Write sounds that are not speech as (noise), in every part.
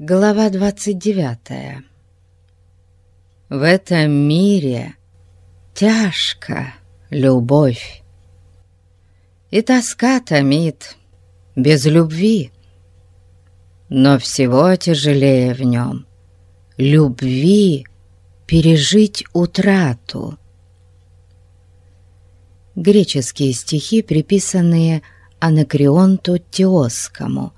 Глава 29 В этом мире тяжко любовь, И тоска томит без любви, Но всего тяжелее в нем любви пережить утрату. Греческие стихи, приписанные Анакреонту Теосскому –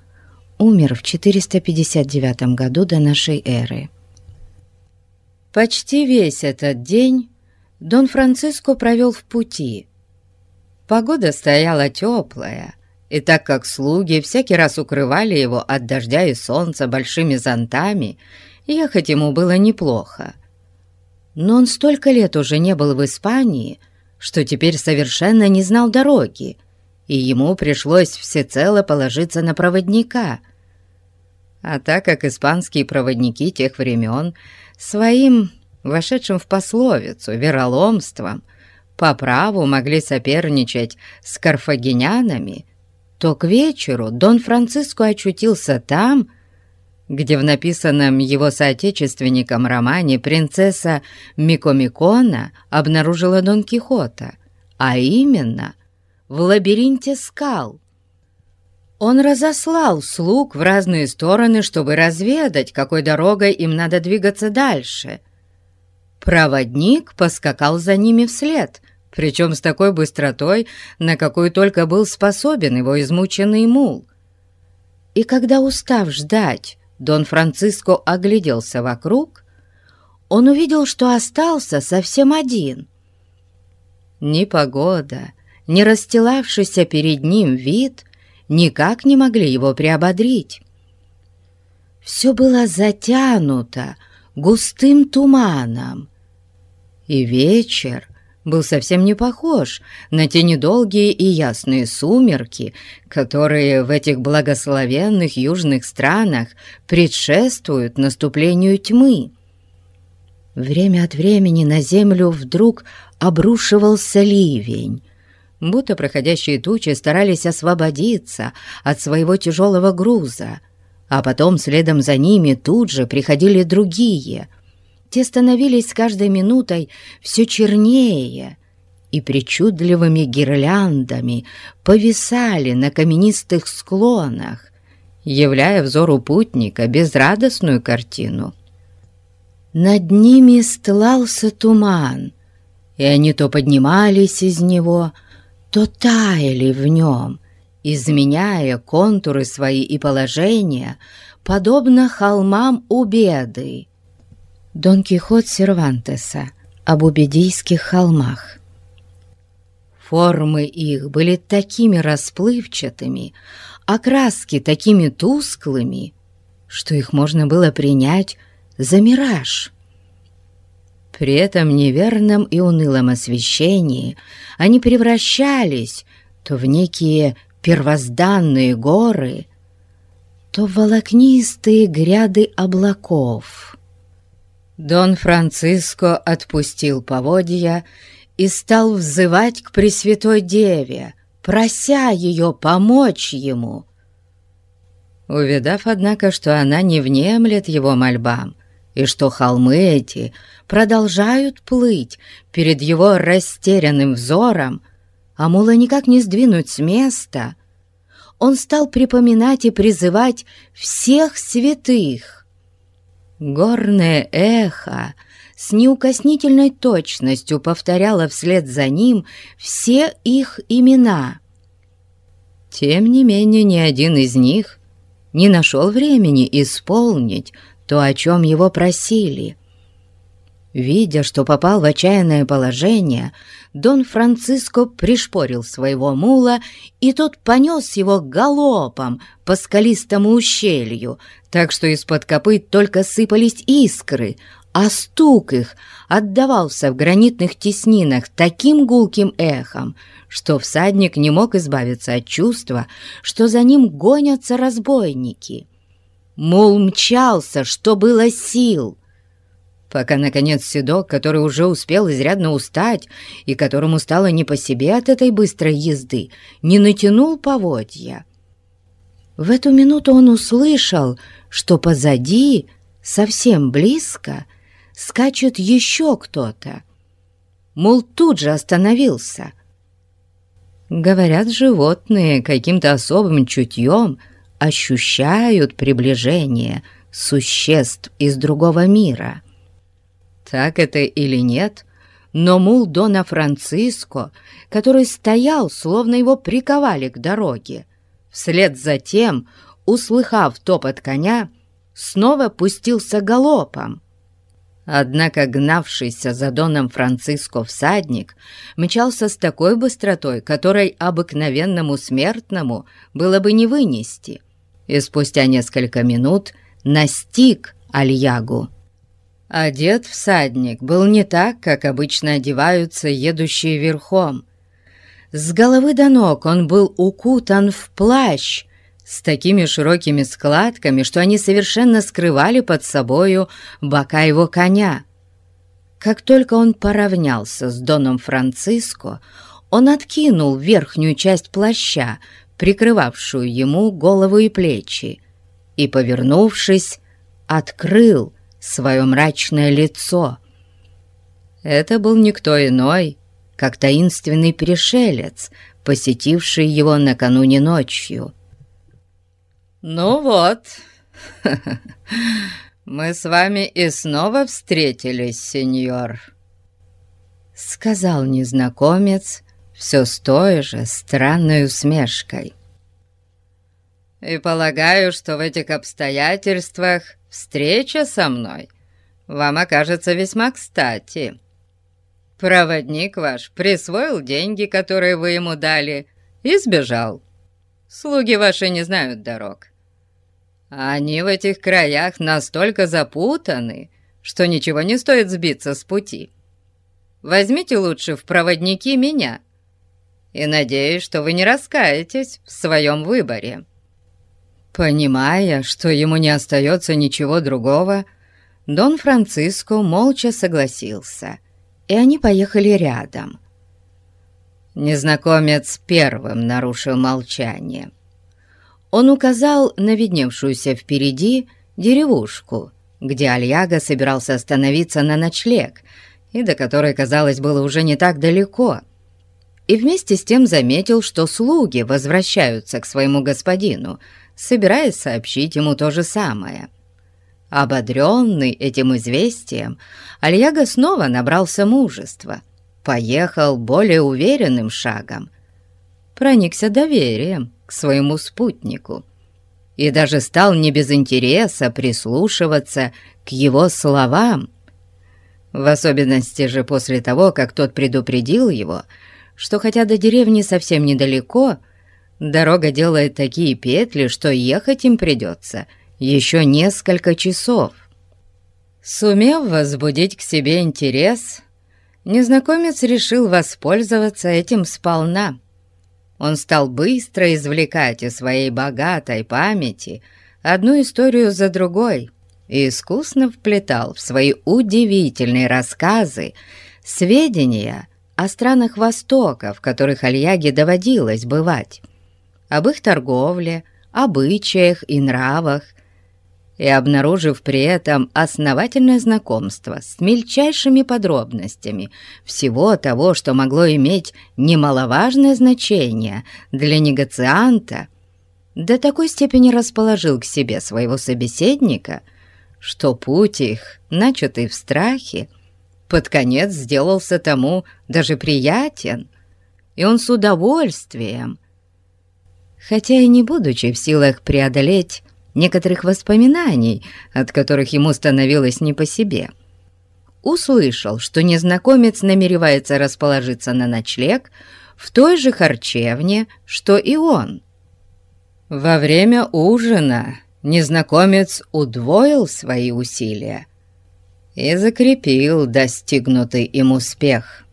умер в 459 году до нашей эры. Почти весь этот день Дон Франциско провел в пути. Погода стояла теплая, и так как слуги всякий раз укрывали его от дождя и солнца большими зонтами, ехать ему было неплохо. Но он столько лет уже не был в Испании, что теперь совершенно не знал дороги, и ему пришлось всецело положиться на проводника — а так как испанские проводники тех времен своим, вошедшим в пословицу, вероломством, по праву могли соперничать с карфагенянами, то к вечеру Дон Франциско очутился там, где в написанном его соотечественником романе принцесса Микомикона обнаружила Дон Кихота, а именно в лабиринте скал, он разослал слуг в разные стороны, чтобы разведать, какой дорогой им надо двигаться дальше. Проводник поскакал за ними вслед, причем с такой быстротой, на какую только был способен его измученный мул. И когда, устав ждать, Дон Франциско огляделся вокруг, он увидел, что остался совсем один. Ни погода, ни расстилавшийся перед ним вид — никак не могли его приободрить. Все было затянуто густым туманом, и вечер был совсем не похож на те недолгие и ясные сумерки, которые в этих благословенных южных странах предшествуют наступлению тьмы. Время от времени на землю вдруг обрушивался ливень, будто проходящие тучи старались освободиться от своего тяжелого груза, а потом следом за ними тут же приходили другие. Те становились с каждой минутой все чернее и причудливыми гирляндами повисали на каменистых склонах, являя взору путника безрадостную картину. Над ними стлался туман, и они то поднимались из него, то таяли в нем, изменяя контуры свои и положения, подобно холмам Убеды. Дон Кихот Сервантеса об убедийских холмах. Формы их были такими расплывчатыми, а краски такими тусклыми, что их можно было принять за мираж. При этом неверном и унылом освещении они превращались то в некие первозданные горы, то в волокнистые гряды облаков. Дон Франциско отпустил поводья и стал взывать к Пресвятой Деве, прося ее помочь ему. Увидав, однако, что она не внемлет его мольбам, и что холмы эти продолжают плыть перед его растерянным взором, а мула никак не сдвинуть с места, он стал припоминать и призывать всех святых. Горное эхо с неукоснительной точностью повторяло вслед за ним все их имена. Тем не менее, ни один из них не нашел времени исполнить то, о чем его просили. Видя, что попал в отчаянное положение, Дон Франциско пришпорил своего мула, и тот понес его галопом по скалистому ущелью, так что из-под копыт только сыпались искры, а стук их отдавался в гранитных теснинах таким гулким эхом, что всадник не мог избавиться от чувства, что за ним гонятся разбойники. Мул мчался, что было сил, пока, наконец, седок, который уже успел изрядно устать и которому стало не по себе от этой быстрой езды, не натянул поводья. В эту минуту он услышал, что позади, совсем близко, скачет еще кто-то. Мул тут же остановился. Говорят, животные каким-то особым чутьем ощущают приближение существ из другого мира. Так это или нет, но мул Дона Франциско, который стоял, словно его приковали к дороге, вслед за тем, услыхав топот коня, снова пустился галопом. Однако гнавшийся за Доном Франциско всадник мчался с такой быстротой, которой обыкновенному смертному было бы не вынести, и спустя несколько минут настиг Альягу. Одет всадник был не так, как обычно одеваются едущие верхом. С головы до ног он был укутан в плащ, с такими широкими складками, что они совершенно скрывали под собою бока его коня. Как только он поравнялся с Доном Франциско, он откинул верхнюю часть плаща, прикрывавшую ему голову и плечи, и, повернувшись, открыл свое мрачное лицо. Это был никто иной, как таинственный пришелец, посетивший его накануне ночью. «Ну вот, (laughs) мы с вами и снова встретились, сеньор», — сказал незнакомец все с той же странной усмешкой. «И полагаю, что в этих обстоятельствах встреча со мной вам окажется весьма кстати. Проводник ваш присвоил деньги, которые вы ему дали, и сбежал. Слуги ваши не знают дорог. Они в этих краях настолько запутаны, что ничего не стоит сбиться с пути. Возьмите лучше в проводники меня, и надеюсь, что вы не раскаетесь в своем выборе». Понимая, что ему не остается ничего другого, Дон Франциско молча согласился, и они поехали рядом. Незнакомец первым нарушил молчание. Он указал на видневшуюся впереди деревушку, где Альяга собирался остановиться на ночлег, и до которой, казалось, было уже не так далеко, и вместе с тем заметил, что слуги возвращаются к своему господину, собираясь сообщить ему то же самое. Ободренный этим известием, Альяга снова набрался мужества, поехал более уверенным шагом, проникся доверием к своему спутнику и даже стал не без интереса прислушиваться к его словам. В особенности же после того, как тот предупредил его, что хотя до деревни совсем недалеко, дорога делает такие петли, что ехать им придется еще несколько часов. Сумев возбудить к себе интерес, незнакомец решил воспользоваться этим сполна — он стал быстро извлекать из своей богатой памяти одну историю за другой и искусно вплетал в свои удивительные рассказы сведения о странах Востока, в которых Альяге доводилось бывать, об их торговле, обычаях и нравах, и обнаружив при этом основательное знакомство с мельчайшими подробностями всего того, что могло иметь немаловажное значение для негацианта, до такой степени расположил к себе своего собеседника, что путь их, начатый в страхе, под конец сделался тому даже приятен, и он с удовольствием, хотя и не будучи в силах преодолеть некоторых воспоминаний, от которых ему становилось не по себе. Услышал, что незнакомец намеревается расположиться на ночлег в той же харчевне, что и он. Во время ужина незнакомец удвоил свои усилия и закрепил достигнутый им успех.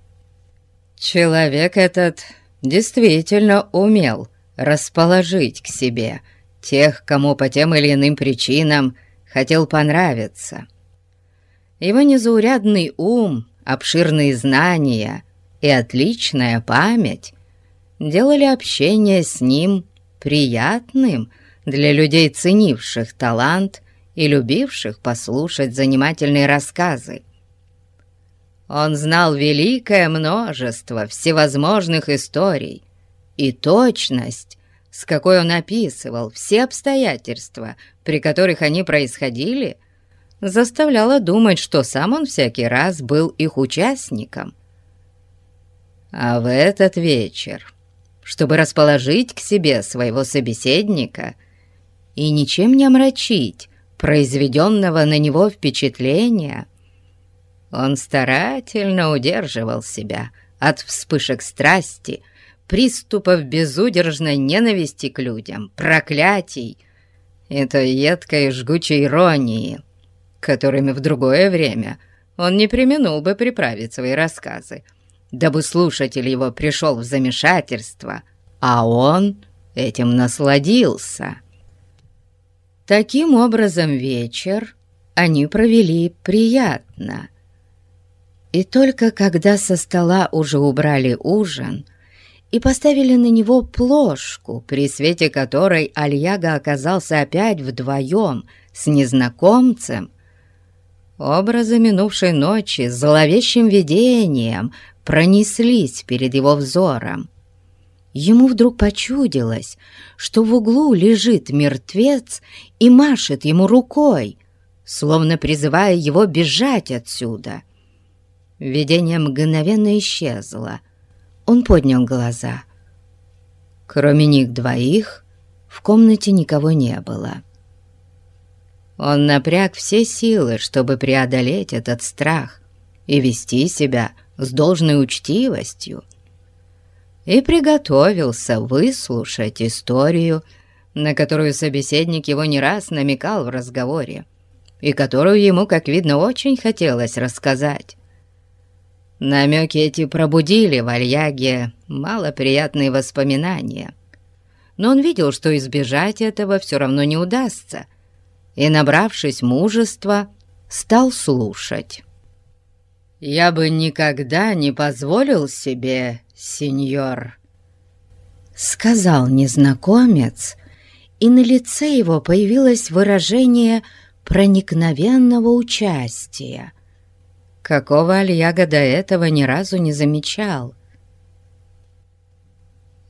Человек этот действительно умел расположить к себе – тех, кому по тем или иным причинам хотел понравиться. Его незаурядный ум, обширные знания и отличная память делали общение с ним приятным для людей, ценивших талант и любивших послушать занимательные рассказы. Он знал великое множество всевозможных историй, и точность, с какой он описывал все обстоятельства, при которых они происходили, заставляла думать, что сам он всякий раз был их участником. А в этот вечер, чтобы расположить к себе своего собеседника и ничем не омрачить произведенного на него впечатления, он старательно удерживал себя от вспышек страсти, приступов безудержной ненависти к людям, проклятий и той едкой жгучей иронии, которыми в другое время он не применул бы приправить свои рассказы, дабы слушатель его пришел в замешательство, а он этим насладился. Таким образом, вечер они провели приятно. И только когда со стола уже убрали ужин и поставили на него плошку, при свете которой Альяга оказался опять вдвоем с незнакомцем, образы минувшей ночи зловещим видением пронеслись перед его взором. Ему вдруг почудилось, что в углу лежит мертвец и машет ему рукой, словно призывая его бежать отсюда. Видение мгновенно исчезло. Он поднял глаза. Кроме них двоих в комнате никого не было. Он напряг все силы, чтобы преодолеть этот страх и вести себя с должной учтивостью и приготовился выслушать историю, на которую собеседник его не раз намекал в разговоре, и которую ему, как видно, очень хотелось рассказать. Намеки эти пробудили в Альяге малоприятные воспоминания, но он видел, что избежать этого все равно не удастся, и, набравшись мужества, стал слушать. «Я бы никогда не позволил себе сеньор», — сказал незнакомец, и на лице его появилось выражение проникновенного участия, какого Альяга до этого ни разу не замечал.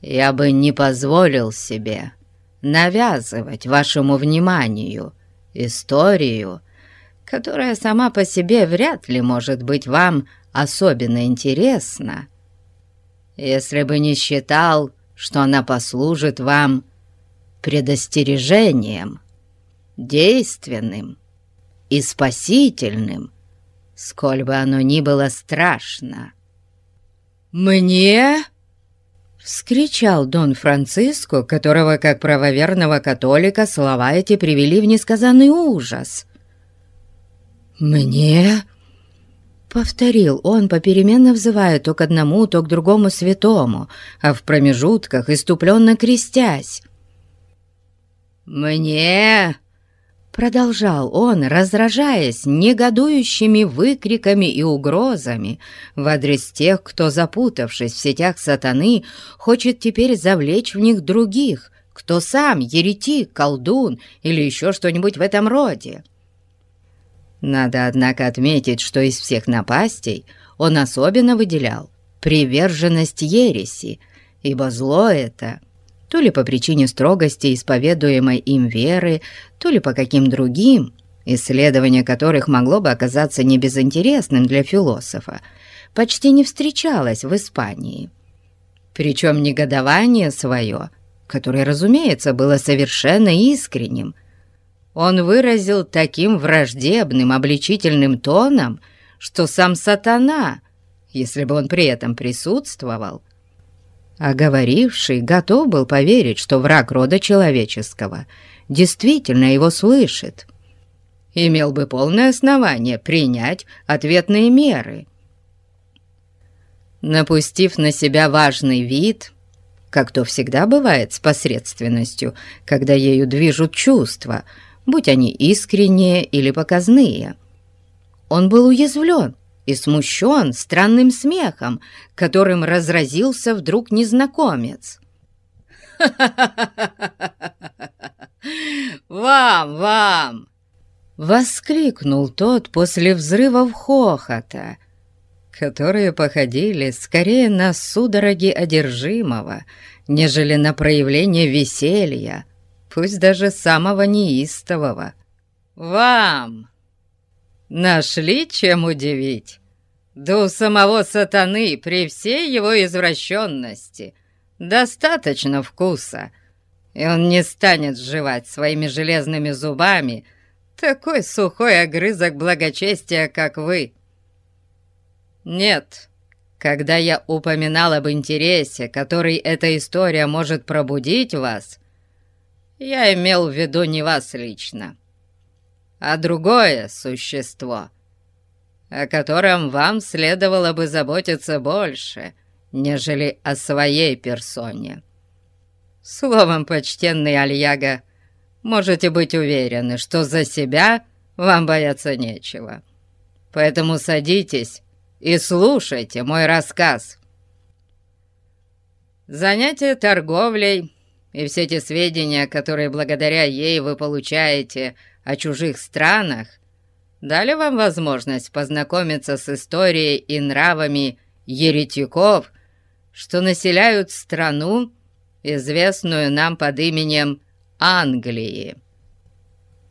«Я бы не позволил себе навязывать вашему вниманию историю, которая сама по себе вряд ли может быть вам особенно интересна, если бы не считал, что она послужит вам предостережением, действенным и спасительным, сколь бы оно ни было страшно. «Мне?» — вскричал Дон Франциско, которого, как правоверного католика, слова эти привели в несказанный ужас. «Мне?» Повторил он, попеременно взывая то к одному, то к другому святому, а в промежутках иступленно крестясь. «Мне!» Продолжал он, раздражаясь негодующими выкриками и угрозами в адрес тех, кто, запутавшись в сетях сатаны, хочет теперь завлечь в них других, кто сам еретик, колдун или еще что-нибудь в этом роде. Надо, однако, отметить, что из всех напастей он особенно выделял приверженность ереси, ибо зло это, то ли по причине строгости исповедуемой им веры, то ли по каким другим, исследование которых могло бы оказаться небезынтересным для философа, почти не встречалось в Испании. Причем негодование свое, которое, разумеется, было совершенно искренним – он выразил таким враждебным, обличительным тоном, что сам сатана, если бы он при этом присутствовал, а говоривший готов был поверить, что враг рода человеческого действительно его слышит, имел бы полное основание принять ответные меры. Напустив на себя важный вид, как то всегда бывает с посредственностью, когда ею движут чувства – будь они искренние или показные. Он был уязвлен и смущен странным смехом, которым разразился вдруг незнакомец. (laughs) Вам, вам!» Воскликнул тот после взрывов хохота, которые походили скорее на судороги одержимого, нежели на проявление веселья, пусть даже самого неистового. «Вам! Нашли чем удивить? Да у самого сатаны при всей его извращенности достаточно вкуса, и он не станет сживать своими железными зубами такой сухой огрызок благочестия, как вы. Нет, когда я упоминал об интересе, который эта история может пробудить вас, я имел в виду не вас лично, а другое существо, о котором вам следовало бы заботиться больше, нежели о своей персоне. Словом, почтенный Альяга, можете быть уверены, что за себя вам бояться нечего. Поэтому садитесь и слушайте мой рассказ. Занятие торговлей и все те сведения, которые благодаря ей вы получаете о чужих странах, дали вам возможность познакомиться с историей и нравами еретиков, что населяют страну, известную нам под именем Англии.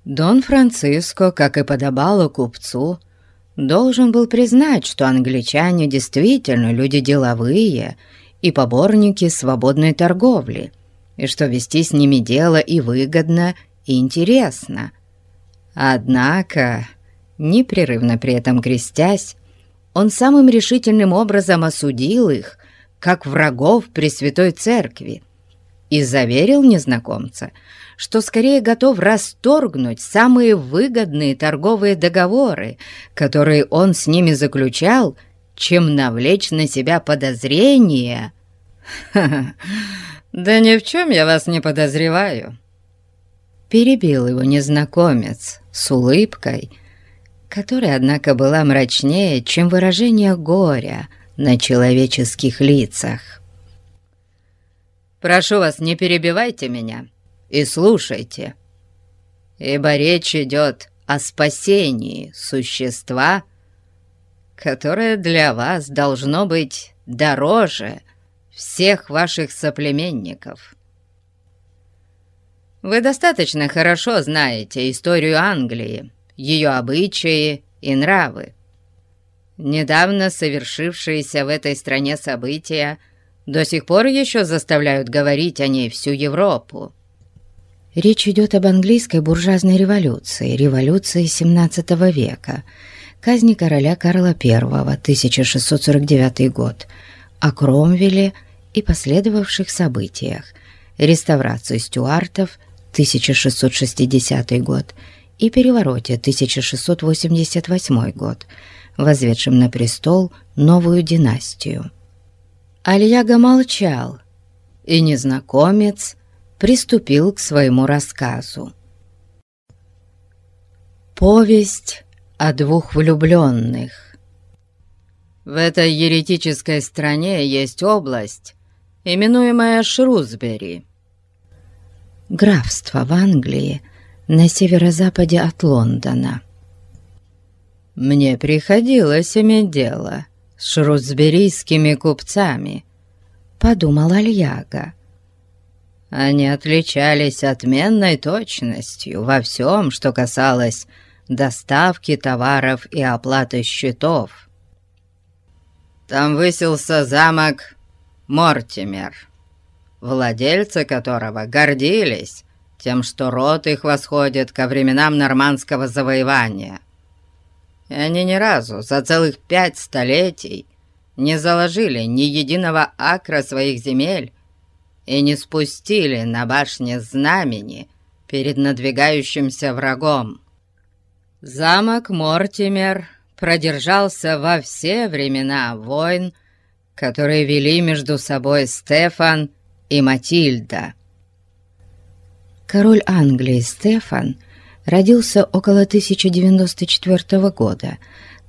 Дон Франциско, как и подобало купцу, должен был признать, что англичане действительно люди деловые и поборники свободной торговли, и что вести с ними дело и выгодно, и интересно. Однако, непрерывно при этом крестясь, он самым решительным образом осудил их, как врагов Пресвятой Церкви, и заверил незнакомца, что скорее готов расторгнуть самые выгодные торговые договоры, которые он с ними заключал, чем навлечь на себя подозрения. (laughs) да ни в чем я вас не подозреваю», — перебил его незнакомец с улыбкой, которая, однако, была мрачнее, чем выражение горя на человеческих лицах. «Прошу вас, не перебивайте меня», и слушайте, ибо речь идет о спасении существа, которое для вас должно быть дороже всех ваших соплеменников. Вы достаточно хорошо знаете историю Англии, ее обычаи и нравы. Недавно совершившиеся в этой стране события до сих пор еще заставляют говорить о ней всю Европу. Речь идет об английской буржуазной революции, революции XVII века, казни короля Карла I, 1649 год, о Кромвеле и последовавших событиях, реставрации стюартов, 1660 год, и перевороте 1688 год, возведшем на престол новую династию. Альяга молчал, и незнакомец приступил к своему рассказу. Повесть о двух влюбленных. В этой еретической стране есть область, именуемая Шрусбери. Графство в Англии на северо-западе от Лондона. Мне приходилось иметь дело с шрусберийскими купцами, подумал Альяга. Они отличались отменной точностью во всем, что касалось доставки товаров и оплаты счетов. Там высился замок Мортимер, владельцы которого гордились тем, что род их восходит ко временам нормандского завоевания. И они ни разу за целых пять столетий не заложили ни единого акра своих земель и не спустили на башне знамени перед надвигающимся врагом. Замок Мортимер продержался во все времена войн, которые вели между собой Стефан и Матильда. Король Англии Стефан родился около 1094 года,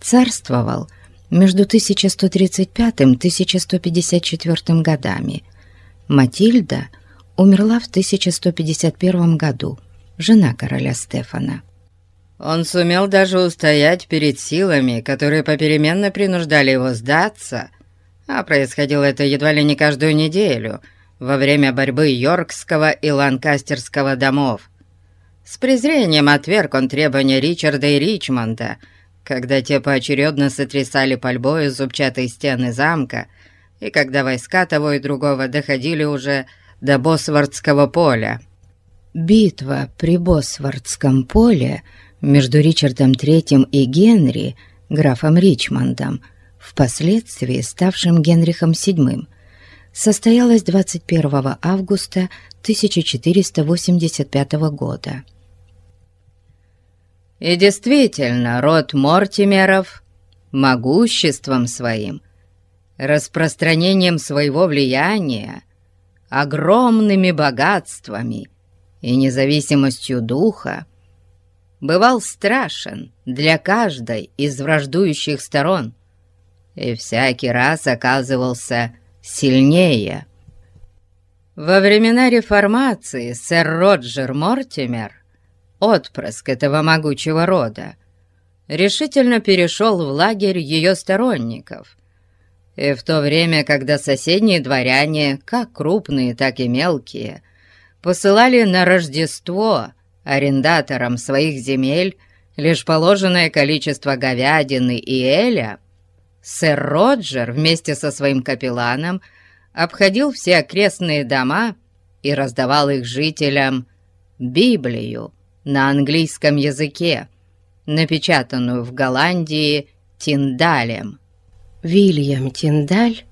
царствовал между 1135-1154 годами – Матильда умерла в 1151 году жена короля Стефана. Он сумел даже устоять перед силами, которые попеременно принуждали его сдаться, а происходило это едва ли не каждую неделю, во время борьбы Йоркского и Ланкастерского домов. С презрением отверг он требования Ричарда и Ричмонда, когда те поочередно сотрясали пальбой зубчатой стены замка, и когда войска того и другого доходили уже до Босвардского поля. Битва при Босвардском поле — между Ричардом III и Генри, графом Ричмондом, впоследствии ставшим Генрихом VII, состоялась 21 августа 1485 года. И действительно, род Мортимеров могуществом своим, распространением своего влияния, огромными богатствами и независимостью духа бывал страшен для каждой из враждующих сторон и всякий раз оказывался сильнее. Во времена реформации сэр Роджер Мортимер, отпрыск этого могучего рода, решительно перешел в лагерь ее сторонников. И в то время, когда соседние дворяне, как крупные, так и мелкие, посылали на Рождество – арендаторам своих земель лишь положенное количество говядины и эля, сэр Роджер вместе со своим капелланом обходил все окрестные дома и раздавал их жителям Библию на английском языке, напечатанную в Голландии Тиндалем. Вильям Тиндаль,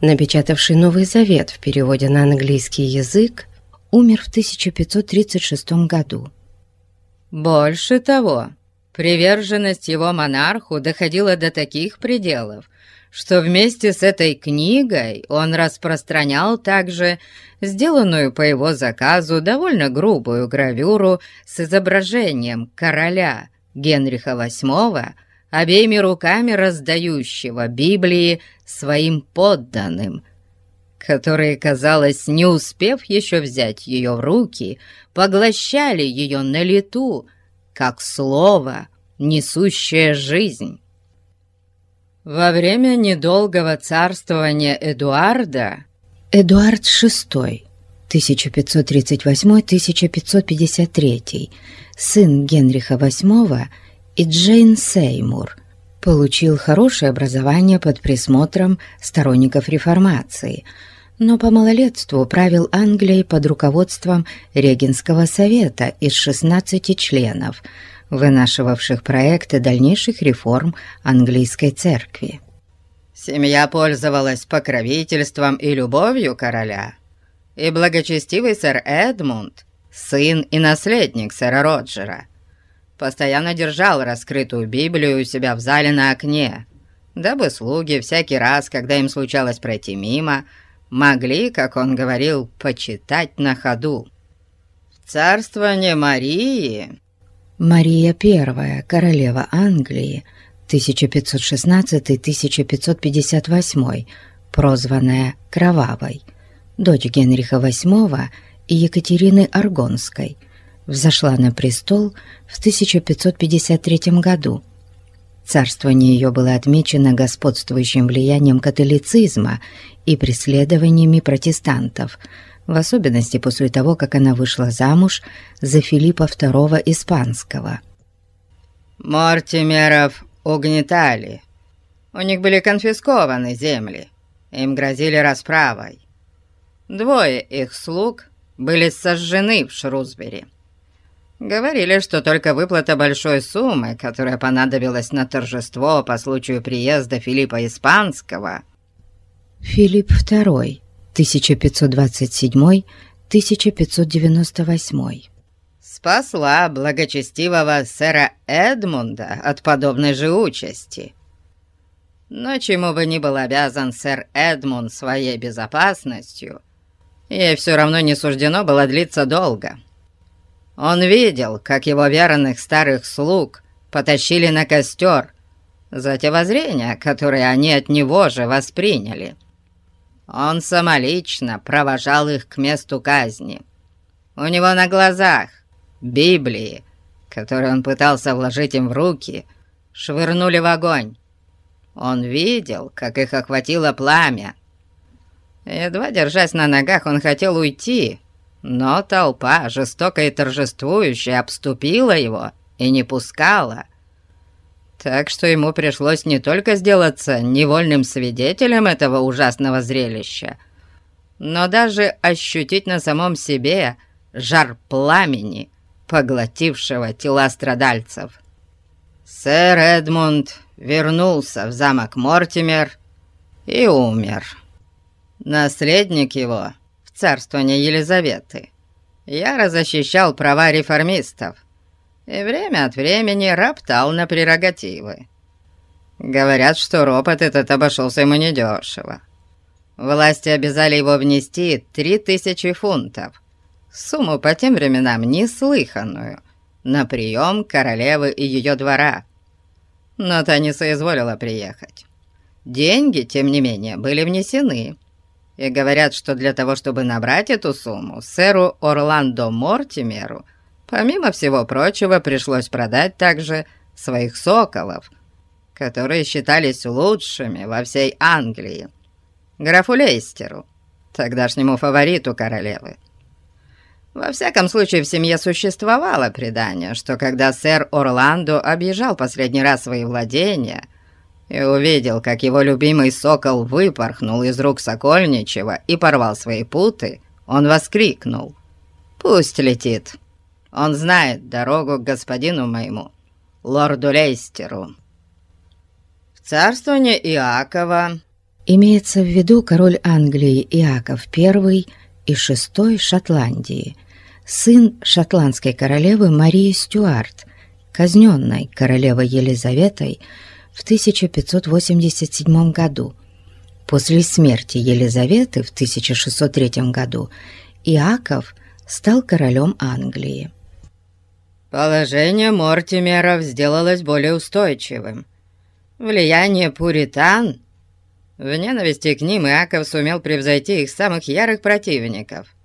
напечатавший Новый Завет в переводе на английский язык, умер в 1536 году. Больше того, приверженность его монарху доходила до таких пределов, что вместе с этой книгой он распространял также сделанную по его заказу довольно грубую гравюру с изображением короля Генриха VIII, обеими руками раздающего Библии своим подданным, которые, казалось, не успев еще взять ее в руки, поглощали ее на лету, как слово, несущее жизнь. Во время недолгого царствования Эдуарда Эдуард VI 1538-1553, сын Генриха VIII и Джейн Сеймур, получил хорошее образование под присмотром сторонников реформации – но по малолетству правил Англией под руководством Регенского совета из 16 членов, вынашивавших проекты дальнейших реформ английской церкви. Семья пользовалась покровительством и любовью короля, и благочестивый сэр Эдмунд, сын и наследник сэра Роджера, постоянно держал раскрытую Библию у себя в зале на окне, дабы слуги всякий раз, когда им случалось пройти мимо, могли, как он говорил, почитать на ходу. Царствование Марии... Мария I, королева Англии, 1516-1558, прозванная Кровавой, дочь Генриха VIII и Екатерины Аргонской, взошла на престол в 1553 году. Царствование ее было отмечено господствующим влиянием католицизма и преследованиями протестантов, в особенности после того, как она вышла замуж за Филиппа II Испанского. «Мортимеров угнетали. У них были конфискованы земли, им грозили расправой. Двое их слуг были сожжены в Шрусбери. Говорили, что только выплата большой суммы, которая понадобилась на торжество по случаю приезда Филиппа Испанского, Филипп II, 1527-1598. Спасла благочестивого сэра Эдмунда от подобной же участи. Но чему бы ни был обязан сэр Эдмунд своей безопасностью, ей все равно не суждено было длиться долго. Он видел, как его верных старых слуг потащили на костер за те воззрения, которые они от него же восприняли — он самолично провожал их к месту казни. У него на глазах Библии, которые он пытался вложить им в руки, швырнули в огонь. Он видел, как их охватило пламя. Едва держась на ногах, он хотел уйти, но толпа, жестокая и торжествующая, обступила его и не пускала. Так что ему пришлось не только сделаться невольным свидетелем этого ужасного зрелища, но даже ощутить на самом себе жар пламени, поглотившего тела страдальцев. Сэр Эдмунд вернулся в замок Мортимер и умер. Наследник его в царствование Елизаветы яро защищал права реформистов и время от времени роптал на прерогативы. Говорят, что ропот этот обошелся ему недешево. Власти обязали его внести три тысячи фунтов, сумму по тем временам неслыханную, на прием королевы и ее двора. Но та не соизволила приехать. Деньги, тем не менее, были внесены. И говорят, что для того, чтобы набрать эту сумму, сэру Орландо Мортимеру, помимо всего прочего, пришлось продать также своих соколов, которые считались лучшими во всей Англии, графу Лейстеру, тогдашнему фавориту королевы. Во всяком случае, в семье существовало предание, что когда сэр Орландо объезжал последний раз свои владения и увидел, как его любимый сокол выпорхнул из рук Сокольничего и порвал свои путы, он воскликнул «Пусть летит! Он знает дорогу к господину моему, лорду Лейстеру». В царствование Иакова имеется в виду король Англии Иаков I и VI Шотландии – сын шотландской королевы Марии Стюарт, казненной королевой Елизаветой в 1587 году. После смерти Елизаветы в 1603 году Иаков стал королем Англии. Положение Мортимеров сделалось более устойчивым. Влияние пуритан... В ненависти к ним Иаков сумел превзойти их самых ярых противников –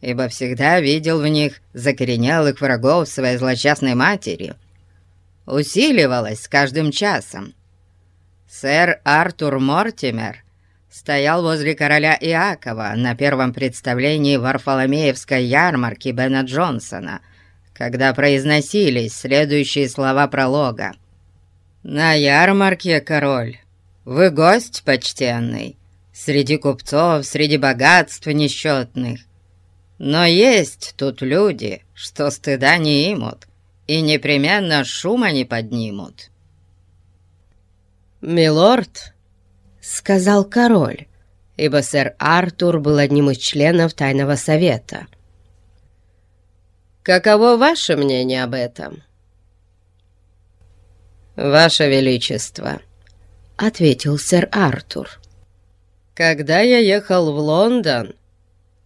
ибо всегда видел в них закоренелых врагов своей злосчастной матери, усиливалась с каждым часом. Сэр Артур Мортимер стоял возле короля Иакова на первом представлении Варфоломеевской ярмарки Бена Джонсона, когда произносились следующие слова пролога. «На ярмарке, король, вы гость почтенный, среди купцов, среди богатств несчетных, но есть тут люди, что стыда не имут, и непременно шума не поднимут. «Милорд», — сказал король, ибо сэр Артур был одним из членов Тайного Совета. «Каково ваше мнение об этом?» «Ваше Величество», — ответил сэр Артур. «Когда я ехал в Лондон,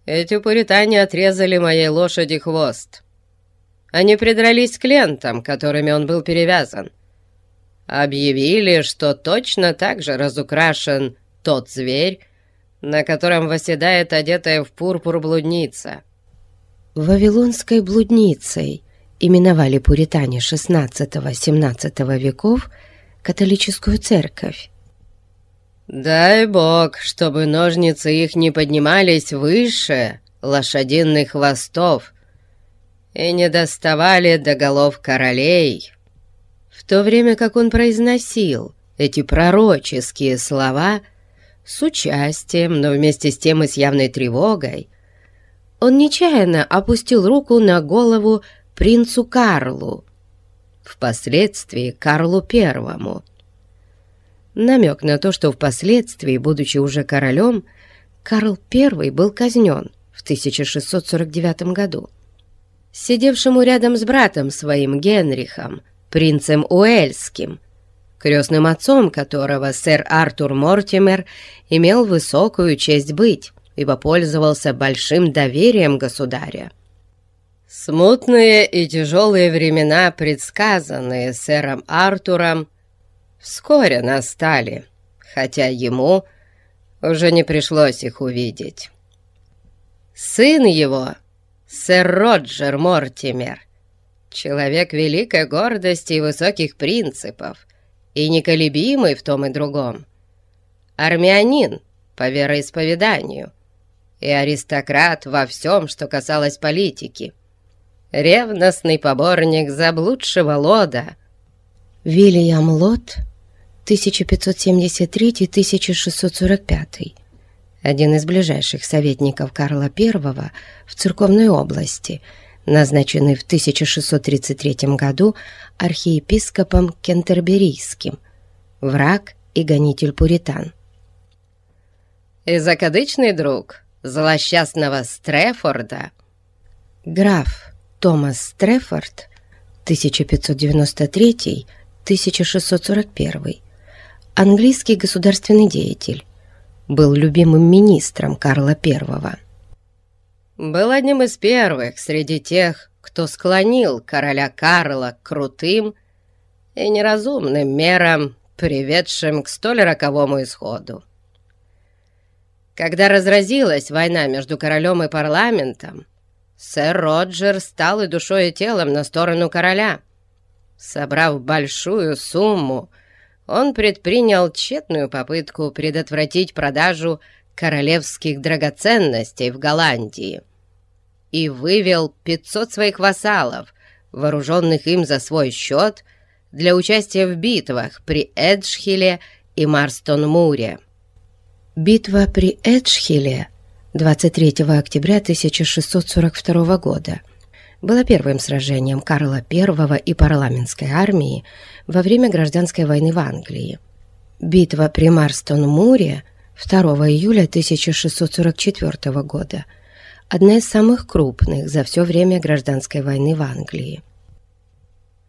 эти пуритане отрезали моей лошади хвост. Они придрались к лентам, которыми он был перевязан. Объявили, что точно так же разукрашен тот зверь, на котором восседает одетая в пурпур блудница. Вавилонской блудницей именовали пуритане XVI-XVII веков католическую церковь. «Дай бог, чтобы ножницы их не поднимались выше лошадиных хвостов и не доставали до голов королей». В то время как он произносил эти пророческие слова с участием, но вместе с тем и с явной тревогой, он нечаянно опустил руку на голову принцу Карлу, впоследствии Карлу Первому – намек на то, что впоследствии, будучи уже королем, Карл I был казнен в 1649 году. Сидевшему рядом с братом своим Генрихом, принцем Уэльским, крестным отцом которого сэр Артур Мортимер имел высокую честь быть, ибо пользовался большим доверием государя. Смутные и тяжелые времена, предсказанные сэром Артуром, вскоре настали, хотя ему уже не пришлось их увидеть. Сын его, сэр Роджер Мортимер, человек великой гордости и высоких принципов, и неколебимый в том и другом, армянин по вероисповеданию и аристократ во всем, что касалось политики, ревностный поборник заблудшего лода. Вильям Лот, 1573-1645, один из ближайших советников Карла I в церковной области – назначенный в 1633 году архиепископом Кентерберийским, враг и гонитель пуритан. «И закадычный друг злосчастного Стрефорда?» Граф Томас Стрефорд, 1593-1641, английский государственный деятель, был любимым министром Карла I был одним из первых среди тех, кто склонил короля Карла к крутым и неразумным мерам, приведшим к столь роковому исходу. Когда разразилась война между королем и парламентом, сэр Роджер стал и душой и телом на сторону короля. Собрав большую сумму, он предпринял тщетную попытку предотвратить продажу королевских драгоценностей в Голландии и вывел 500 своих вассалов, вооруженных им за свой счет, для участия в битвах при Эджхиле и Марстон-Муре. Битва при Эджхиле 23 октября 1642 года была первым сражением Карла I и парламентской армии во время гражданской войны в Англии. Битва при Марстон-Муре – 2 июля 1644 года, одна из самых крупных за все время гражданской войны в Англии.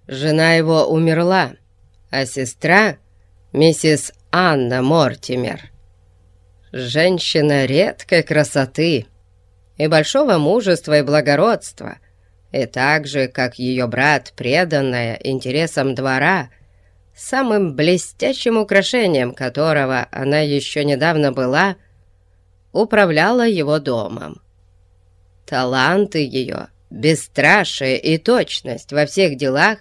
Жена его умерла, а сестра, миссис Анна Мортимер, женщина редкой красоты и большого мужества и благородства, и так же, как ее брат, преданная интересам двора – самым блестящим украшением которого она еще недавно была, управляла его домом. Таланты ее, бесстрашие и точность во всех делах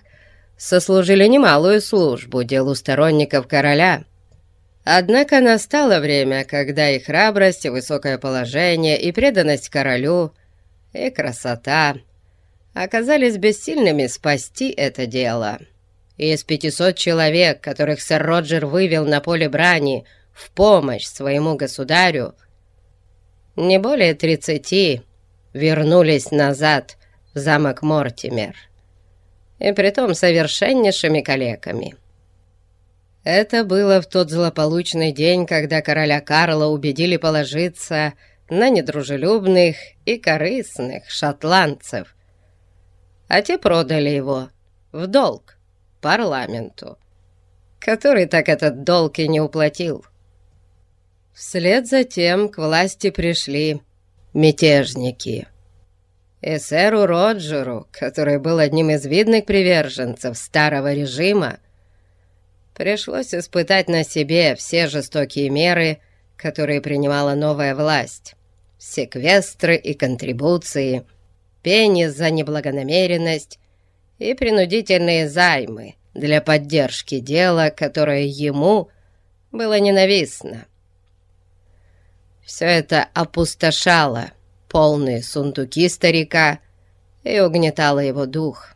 сослужили немалую службу делу сторонников короля. Однако настало время, когда и храбрость, и высокое положение, и преданность королю, и красота оказались бессильными спасти это дело». Из 500 человек, которых сэр Роджер вывел на поле брани в помощь своему государю, не более 30 вернулись назад в замок Мортимер, и притом совершеннейшими калеками. Это было в тот злополучный день, когда короля Карла убедили положиться на недружелюбных и корыстных шотландцев, а те продали его в долг парламенту, который так этот долг и не уплатил. Вслед за тем к власти пришли мятежники. И сэру Роджеру, который был одним из видных приверженцев старого режима, пришлось испытать на себе все жестокие меры, которые принимала новая власть. Секвестры и контрибуции, пени за неблагонамеренность и принудительные займы для поддержки дела, которое ему было ненавистно. Все это опустошало полные сундуки старика и угнетало его дух.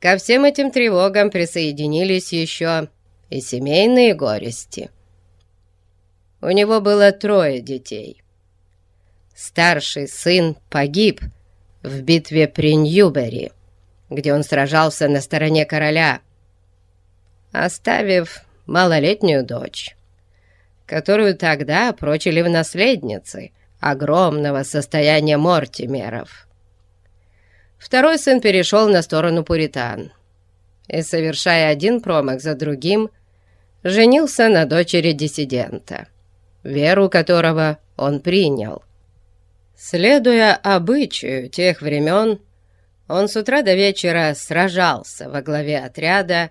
Ко всем этим тревогам присоединились еще и семейные горести. У него было трое детей. Старший сын погиб в битве при Ньюбери – где он сражался на стороне короля, оставив малолетнюю дочь, которую тогда прочили в наследницы огромного состояния Мортимеров. Второй сын перешел на сторону пуритан и, совершая один промах за другим, женился на дочери диссидента, веру которого он принял. Следуя обычаю тех времен, он с утра до вечера сражался во главе отряда,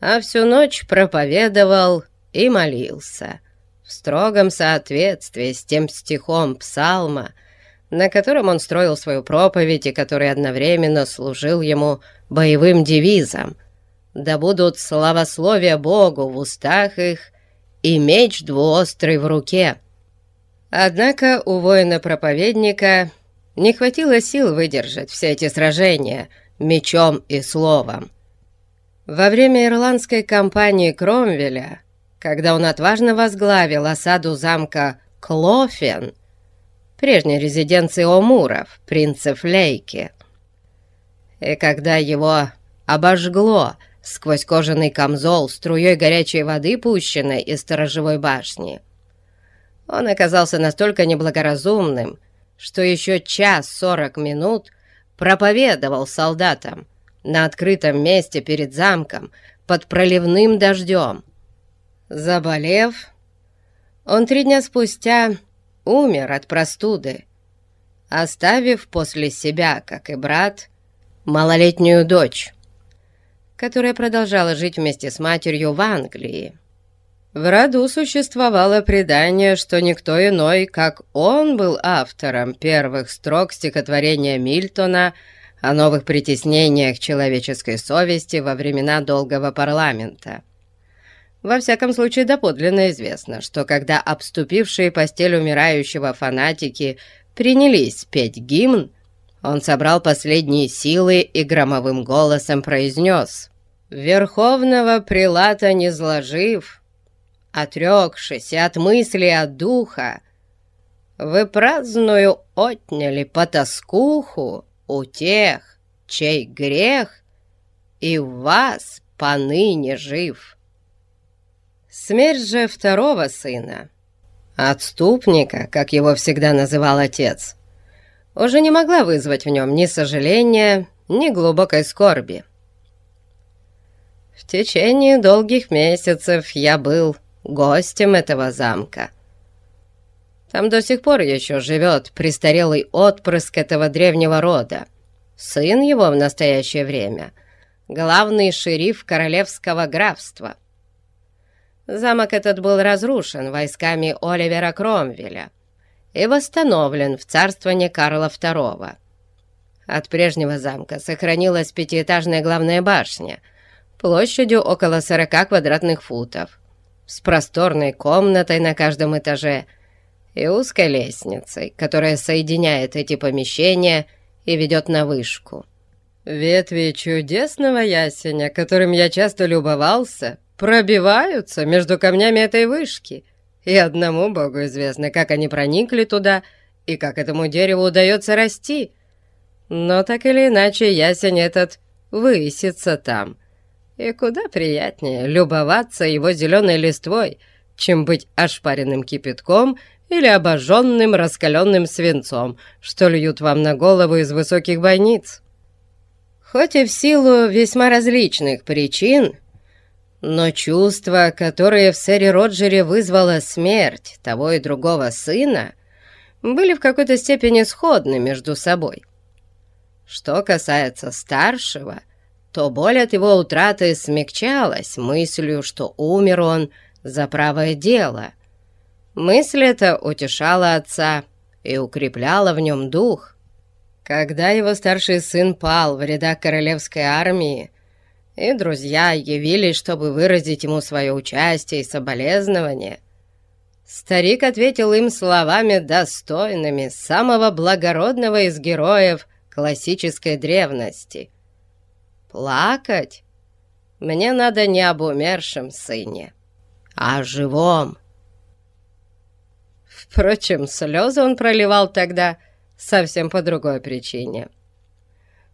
а всю ночь проповедовал и молился в строгом соответствии с тем стихом псалма, на котором он строил свою проповедь и который одновременно служил ему боевым девизом «Да будут славословия Богу в устах их и меч двуострый в руке». Однако у воина-проповедника не хватило сил выдержать все эти сражения мечом и словом. Во время ирландской кампании Кромвеля, когда он отважно возглавил осаду замка Клофен, прежней резиденции Омуров, принцев Лейки, и когда его обожгло сквозь кожаный камзол струей горячей воды, пущенной из сторожевой башни, он оказался настолько неблагоразумным, что еще час сорок минут проповедовал солдатам на открытом месте перед замком под проливным дождем. Заболев, он три дня спустя умер от простуды, оставив после себя, как и брат, малолетнюю дочь, которая продолжала жить вместе с матерью в Англии. В роду существовало предание, что никто иной, как он был автором первых строк стихотворения Мильтона о новых притеснениях человеческой совести во времена долгого парламента. Во всяком случае, доподлинно известно, что когда обступившие постель умирающего фанатики принялись петь гимн, он собрал последние силы и громовым голосом произнес «Верховного прилата не сложив, отрекшись от мысли от духа, вы праздную отняли потаскуху у тех, чей грех и в вас поныне жив. Смерть же второго сына, отступника, как его всегда называл отец, уже не могла вызвать в нем ни сожаления, ни глубокой скорби. В течение долгих месяцев я был гостем этого замка. Там до сих пор еще живет престарелый отпрыск этого древнего рода. Сын его в настоящее время — главный шериф королевского графства. Замок этот был разрушен войсками Оливера Кромвеля и восстановлен в царствование Карла II. От прежнего замка сохранилась пятиэтажная главная башня площадью около 40 квадратных футов с просторной комнатой на каждом этаже и узкой лестницей, которая соединяет эти помещения и ведет на вышку. Ветви чудесного ясеня, которым я часто любовался, пробиваются между камнями этой вышки, и одному богу известно, как они проникли туда и как этому дереву удается расти. Но так или иначе ясень этот высится там, и куда приятнее любоваться его зеленой листвой, чем быть ошпаренным кипятком или обожженным раскаленным свинцом, что льют вам на голову из высоких бойниц. Хоть и в силу весьма различных причин, но чувства, которые в сэре Роджере вызвала смерть того и другого сына, были в какой-то степени сходны между собой. Что касается старшего — то боль от его утраты смягчалась мыслью, что умер он за правое дело. Мысль эта утешала отца и укрепляла в нем дух. Когда его старший сын пал в рядах королевской армии, и друзья явились, чтобы выразить ему свое участие и соболезнование, старик ответил им словами достойными самого благородного из героев классической древности — Плакать? Мне надо не об умершем сыне, а о живом. Впрочем, слезы он проливал тогда совсем по другой причине.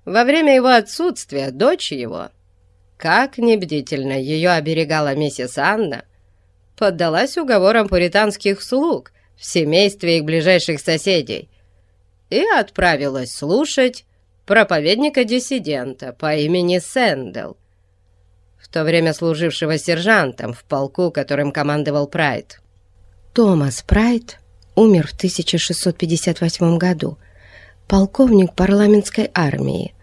Во время его отсутствия дочь его, как небдительно ее оберегала миссис Анна, поддалась уговорам пуританских слуг в семействе их ближайших соседей и отправилась слушать проповедника-диссидента по имени Сэндл, в то время служившего сержантом в полку, которым командовал Прайд. Томас Прайд умер в 1658 году, полковник парламентской армии,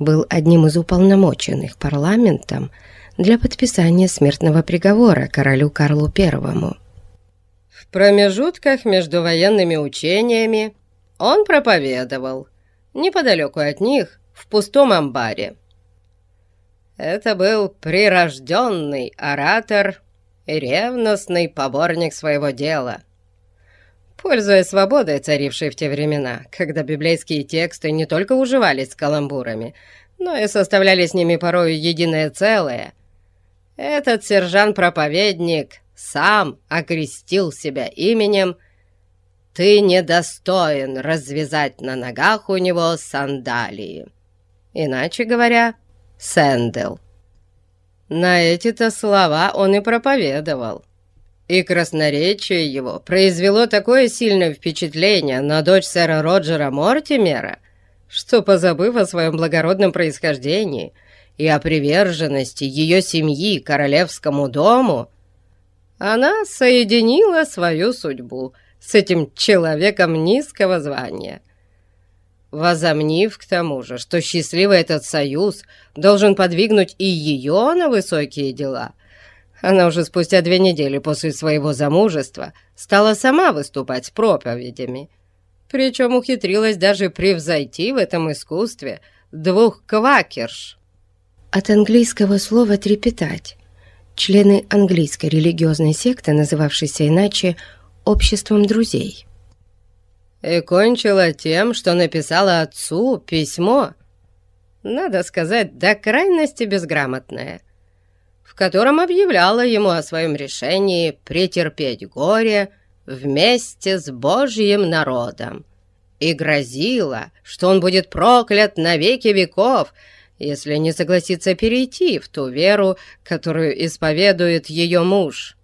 был одним из уполномоченных парламентом для подписания смертного приговора королю Карлу I. В промежутках между военными учениями он проповедовал неподалеку от них в пустом амбаре. Это был прирожденный оратор и ревностный поборник своего дела. Пользуясь свободой, царившей в те времена, когда библейские тексты не только уживались с каламбурами, но и составляли с ними порою единое целое, этот сержант-проповедник сам окрестил себя именем «Ты недостоин развязать на ногах у него сандалии». Иначе говоря, Сэндл. На эти-то слова он и проповедовал. И красноречие его произвело такое сильное впечатление на дочь сэра Роджера Мортимера, что, позабыв о своем благородном происхождении и о приверженности ее семьи королевскому дому, она соединила свою судьбу с этим человеком низкого звания возомнив к тому же, что счастливый этот союз должен подвигнуть и ее на высокие дела. Она уже спустя две недели после своего замужества стала сама выступать с проповедями, причем ухитрилась даже превзойти в этом искусстве двух квакерш. От английского слова «трепетать» члены английской религиозной секты, называвшейся иначе «обществом друзей» и кончила тем, что написала отцу письмо, надо сказать, до крайности безграмотное, в котором объявляла ему о своем решении претерпеть горе вместе с Божьим народом и грозила, что он будет проклят на веки веков, если не согласится перейти в ту веру, которую исповедует ее муж.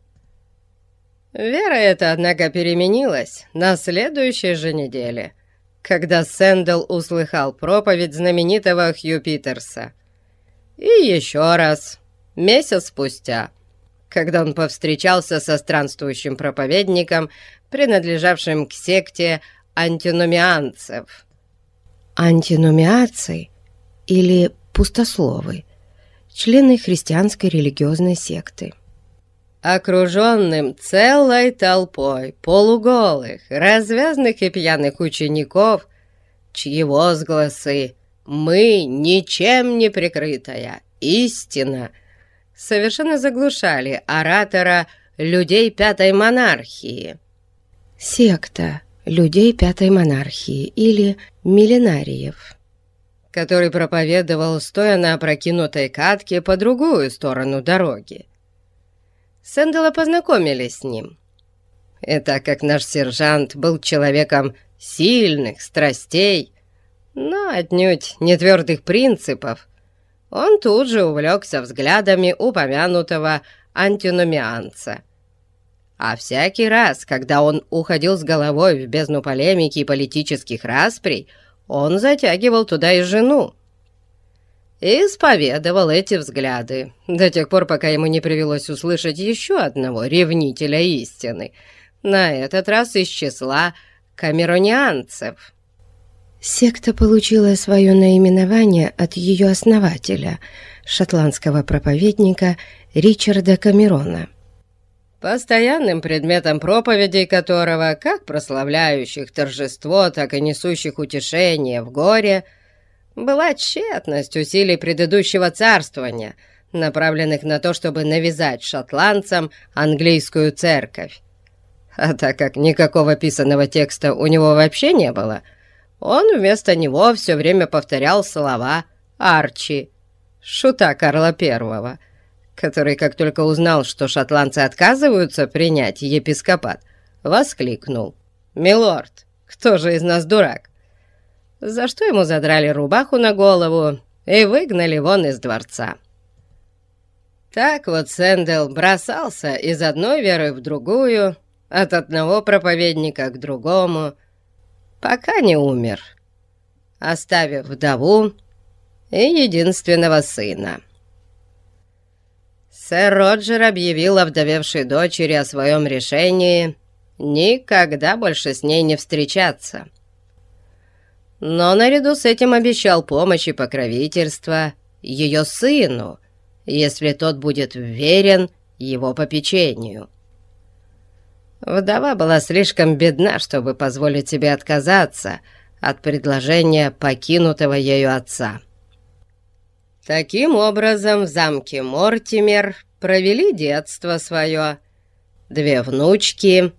Вера эта, однако, переменилась на следующей же неделе, когда Сэндл услыхал проповедь знаменитого Хью Питерса. И еще раз, месяц спустя, когда он повстречался со странствующим проповедником, принадлежавшим к секте антиномианцев. Антиномианцы или пустословы, члены христианской религиозной секты окруженным целой толпой полуголых, развязных и пьяных учеников, чьи возгласы «Мы ничем не прикрытая истина» совершенно заглушали оратора людей Пятой Монархии. Секта людей Пятой Монархии или миллинариев который проповедовал, стоя на опрокинутой катке по другую сторону дороги. Сэндала познакомились с ним. И так как наш сержант был человеком сильных страстей, но отнюдь не твердых принципов, он тут же увлекся взглядами упомянутого антиномианца. А всякий раз, когда он уходил с головой в бездну полемики и политических расприй, он затягивал туда и жену исповедовал эти взгляды до тех пор, пока ему не привелось услышать еще одного ревнителя истины, на этот раз из числа камеронианцев. Секта получила свое наименование от ее основателя, шотландского проповедника Ричарда Камерона. Постоянным предметом проповедей которого, как прославляющих торжество, так и несущих утешение в горе – была тщетность усилий предыдущего царствования, направленных на то, чтобы навязать шотландцам английскую церковь. А так как никакого писанного текста у него вообще не было, он вместо него все время повторял слова Арчи, шута Карла Первого, который, как только узнал, что шотландцы отказываются принять епископат, воскликнул. «Милорд, кто же из нас дурак? За что ему задрали рубаху на голову и выгнали вон из дворца. Так вот Сэндел бросался из одной веры в другую, от одного проповедника к другому, пока не умер, оставив вдову и единственного сына. Сэр Роджер объявил овдовевшей дочери о своем решении никогда больше с ней не встречаться — но наряду с этим обещал помощь и покровительство ее сыну, если тот будет верен его попечению. Вдова была слишком бедна, чтобы позволить себе отказаться от предложения покинутого ею отца. Таким образом, в замке Мортимер провели детство свое, две внучки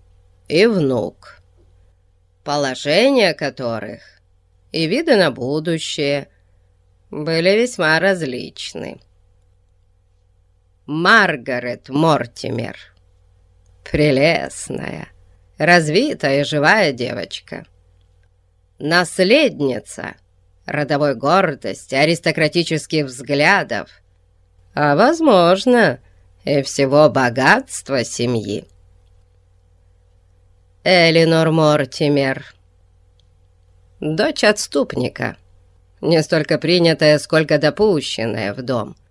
и внук, положение которых и виды на будущее были весьма различны. Маргарет Мортимер. Прелестная, развитая живая девочка. Наследница родовой гордости, аристократических взглядов, а, возможно, и всего богатства семьи. Элинор Мортимер. Дочь отступника, не столько принятая, сколько допущенная в дом –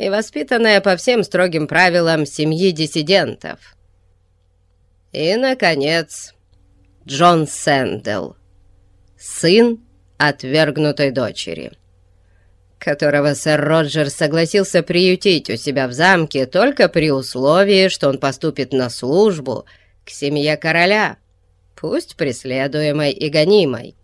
и воспитанная по всем строгим правилам семьи диссидентов. И, наконец, Джон Сэндл, сын отвергнутой дочери, которого сэр Роджер согласился приютить у себя в замке только при условии, что он поступит на службу к семье короля, пусть преследуемой и гонимой.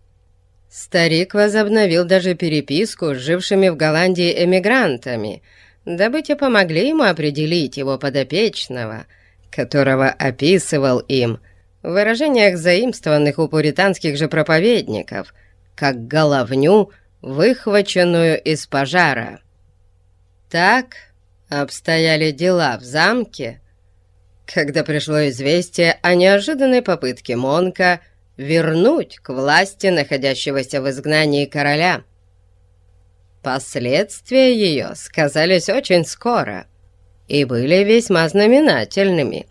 Старик возобновил даже переписку с жившими в Голландии эмигрантами – дабы те помогли ему определить его подопечного, которого описывал им в выражениях заимствованных у пуританских же проповедников, как головню, выхваченную из пожара. Так обстояли дела в замке, когда пришло известие о неожиданной попытке Монка вернуть к власти находящегося в изгнании короля – Последствия ее сказались очень скоро и были весьма знаменательными.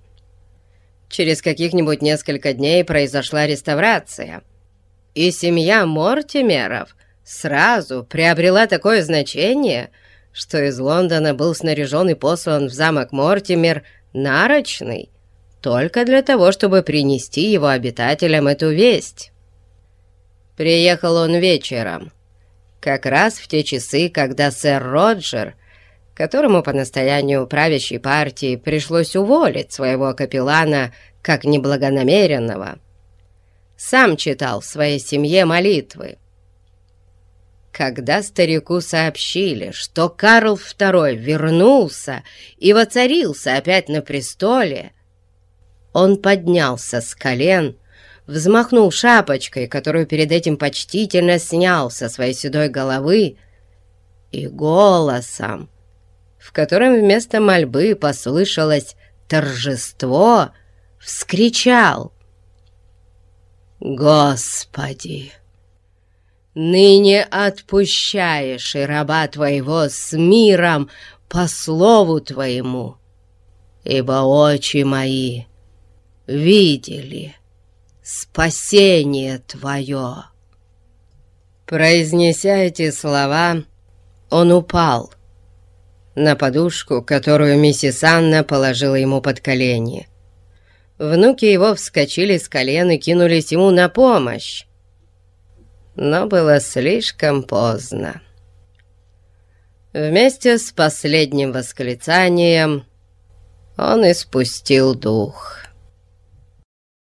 Через каких-нибудь несколько дней произошла реставрация, и семья Мортимеров сразу приобрела такое значение, что из Лондона был снаряжен и послан в замок Мортимер нарочный, только для того, чтобы принести его обитателям эту весть. Приехал он вечером, как раз в те часы, когда сэр Роджер, которому по настоянию правящей партии пришлось уволить своего капеллана как неблагонамеренного, сам читал в своей семье молитвы. Когда старику сообщили, что Карл II вернулся и воцарился опять на престоле, он поднялся с колен взмахнул шапочкой, которую перед этим почтительно снял со своей седой головы, и голосом, в котором вместо мольбы послышалось торжество, вскричал «Господи!» ныне отпущаешь и раба твоего с миром по слову твоему, ибо очи мои видели» спасение твое!» Произнеся эти слова, он упал на подушку, которую миссис Анна положила ему под колени. Внуки его вскочили с колен и кинулись ему на помощь. Но было слишком поздно. Вместе с последним восклицанием он испустил дух.